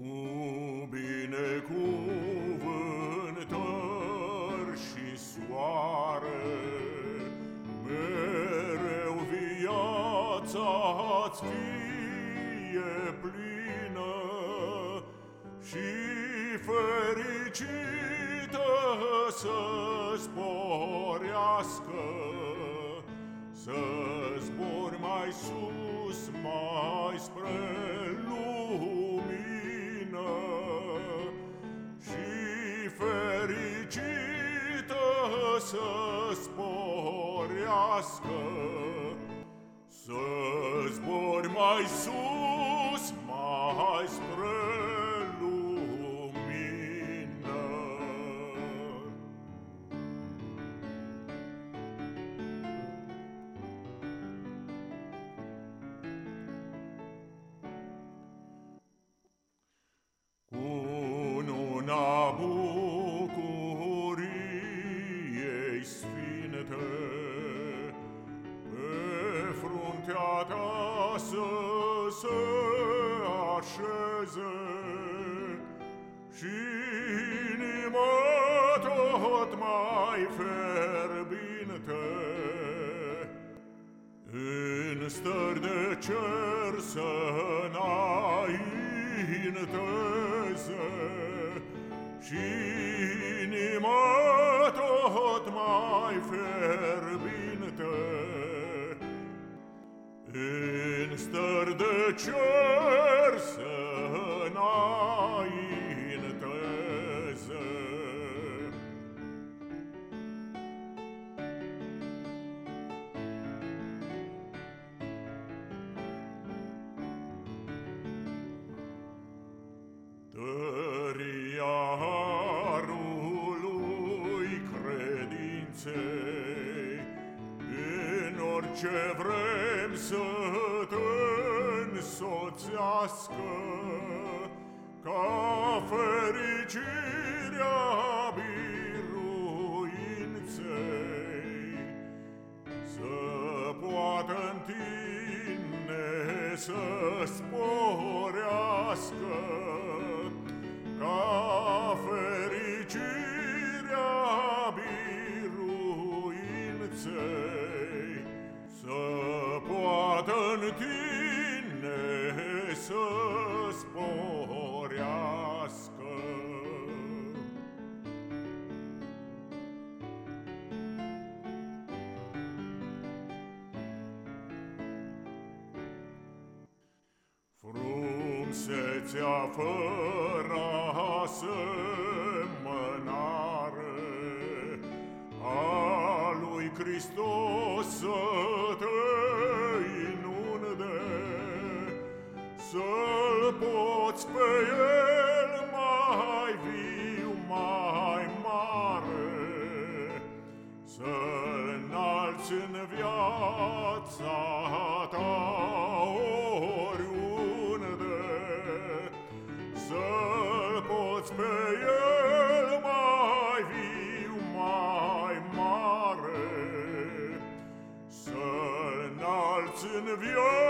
Cu binecuvântări și soare Mereu viața-ți fie plină Și fericită să sporească Să zbori mai sus, mai spre să sporească Să zbori mai sus, à ta se așeze Și inima tot mai ferbinte. În stări de cer să înainteze Și inima tot mai ferbinte. În stări de cer să înainteze. Tăria harului credinței, În orice vrem să te însoțească Ca fericirea biruinței Să poată în tine să sporească ca fericirea biruinței în tine să sporească. Frumsețea fără asemănare A lui Hristos să te Să-l poți pe el mai viu, mai mare, Să-l înalți în viața ta oriunde, Să-l pe el mai viu, mai mare, Să-l înalți în viața